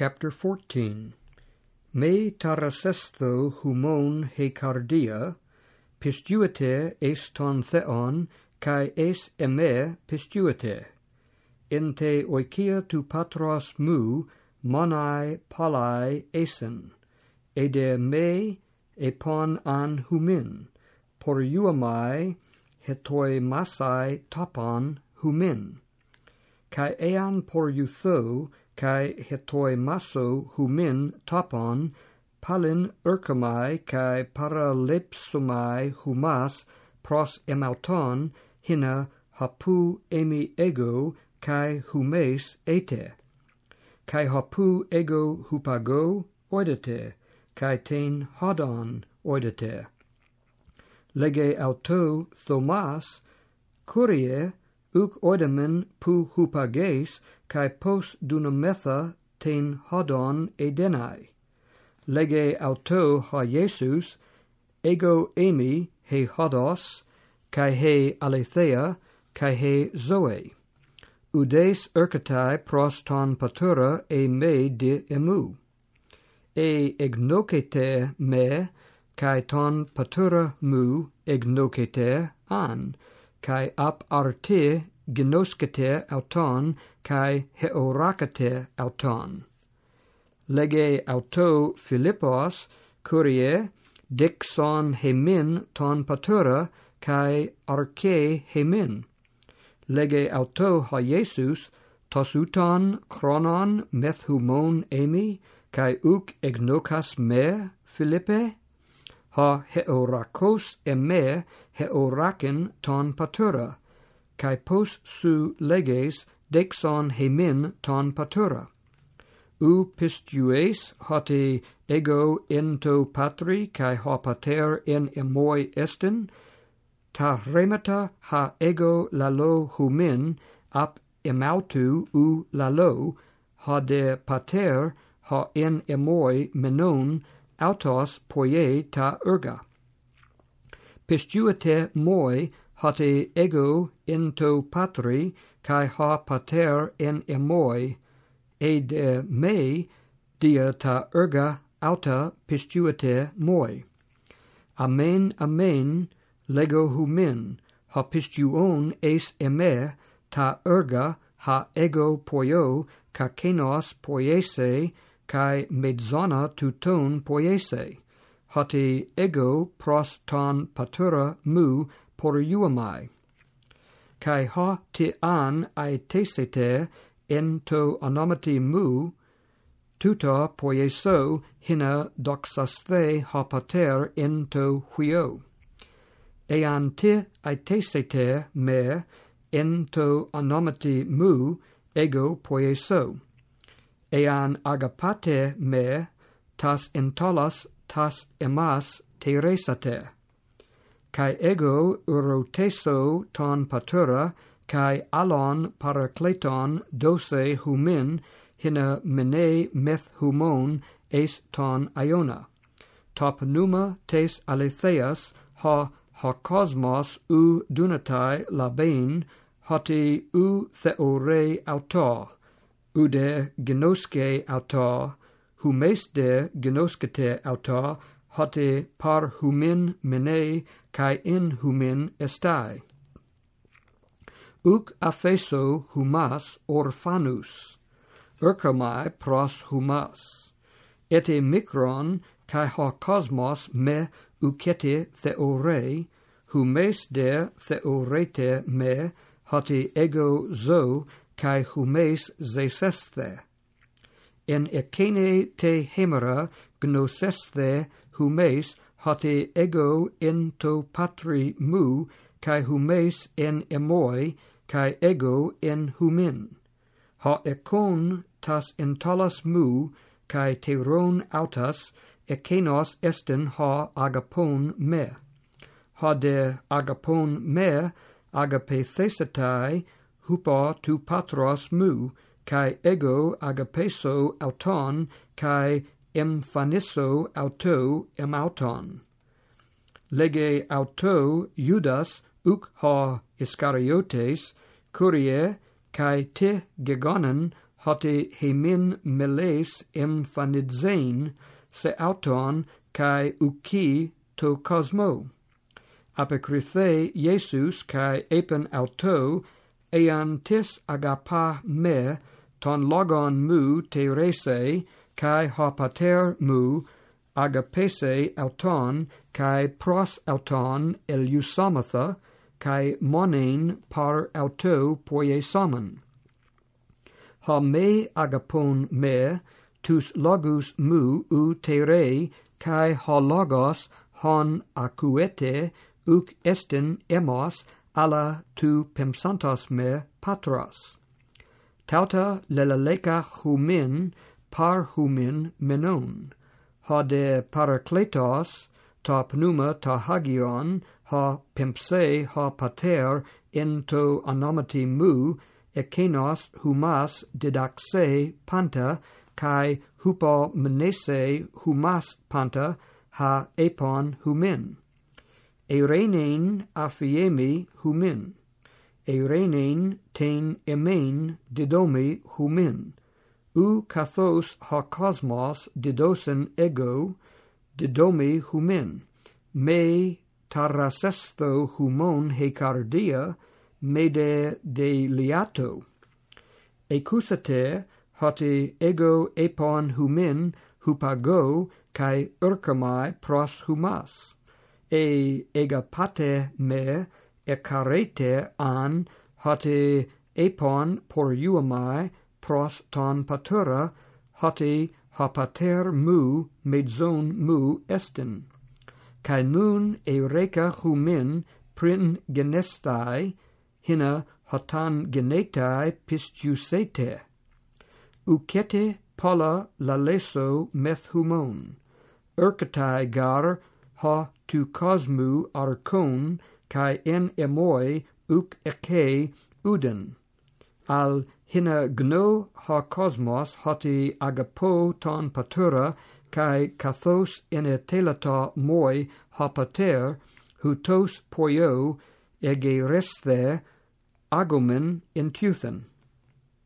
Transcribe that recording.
Chapter 14 Me tarasestho humon he cardia, pistuete es ton theon, cae es eme pistuete. Ente oikia tu patros mu, monai palai esen, ede me epon an humin, por euamai hetoi masai tapon humin kai ean por eutho kai hetoi maso humin topon palin urkamai kai paralepsumai humas pros emauton hina hapu emi ego kai humes ete. Kai hapu ego hupago oidete kai ten hodon oidete. Lege auto thomas curie uc oidemen pu hupages, cae pos dunametha ten hodon edenai. Lege auto ha Iesus, ego emi he hodos, cae he aletheia, cae he zoe. Udes ercatai pros ton patura e me de emu. E egnocete me, cae ton patura mu egnocete an, kai ap arte gnoskete auton kai heorakete auton. Lege auto philippos curie dixon hemin ton patura kai arche hemin. Lege auto ha jesus tosuton chronon methumon emi kai uk egnokas me philippe? ha heorakos eme heoraken ton patura, kai pos su leges dexon hemin ton patura. U pistues hoti ego ento patri kai ha pater in emoi estin, ta remata ha ego lalo humin ap emautu u lalo, ha de pater ha in emoi menon autos poie ta erga. Pistuete moi hate ego in to patri, cae ha pater in emoi, e de mei dia ta erga auta pistuete moi. Amen, amen, lego humin, ha pistuon es eme, ta erga ha ego poio, ka kenos poiese, kai mezzona tuton poiese, hoti ego pros ton patura mu poruamai. Kai ha ti an aitesete en to onomati mu, tuta poieso hina doxasthe hapater en to huio. Ean te aitesete me, en to onomati mu, ego poieso ean agapate me tas entolas tas emas teresate kai ego uroteso ton patura kai alon parakleton dose humin hina mene meth humon es ton iona top numa tes aletheas ha ha cosmos u dunatai labein hoti u theore autor ude gnoske humes de gnoskete autor hote par humin mene kai in humin estai. Uk apheso humas orphanus ercamai pros humas. Ete micron kai ho cosmos me ukete theore humes de theorete me hote ego zo kai humes zesesthe. En ekene te hemera gnosesthe humes hote ego in to patri mu, kai humes en emoi, kai ego en humin. Ha ekon tas entalas mu, kai teron autas, ekenos esten ha agapon me. Ha de agapon me, agape thesetai, hupa tu patros mu, kai ego agapeso auton, kai emphaniso auto emauton. Lege auto Judas uc ha Iscariotes, curie, kai te gegonen hote hemin meles emphanidzein, se auton, kai uki to cosmo. Apocrythe Iesus kai epen auto, ean tis agapa me ton logon mu terese kai hopater mu agapese auton kai pros auton eleusomatha kai monen par auto poiesomen ha me agapon me tus logus mu u tere kai ha logos hon acuete uc estin emos alla tu pensantas me patras. Tauta lelaleca humin par humin menon. Ha de parakletos ta pneuma ta hagion ha pimpse ha pater into anomati mu ekenos humas didaxe panta kai hupo menese humas panta ha epon humin. Eirenein afiemi humin. Eirenein ten emein didomi humin. U kathos ha cosmos didosen ego didomi humin. Me tarasesto humon hecardia mede de liato. Ecusate hoti ego epon humin hupago kai urkamai pros humas e egapate me e carete an hoti epon por iuamai pros ton patura hoti hapater mu medzon mu estin. Cae nun eureka humin prin genestai hina hotan genetai pistiusete. Ucete pola laleso meth humon. Ercatai gar ha tu cosmu archon kai en emoi uk eke uden al hina gno ha cosmos hoti agapo ton patura kai kathos en telata moi ha pater hutos poio ege resthe agomen in tuthen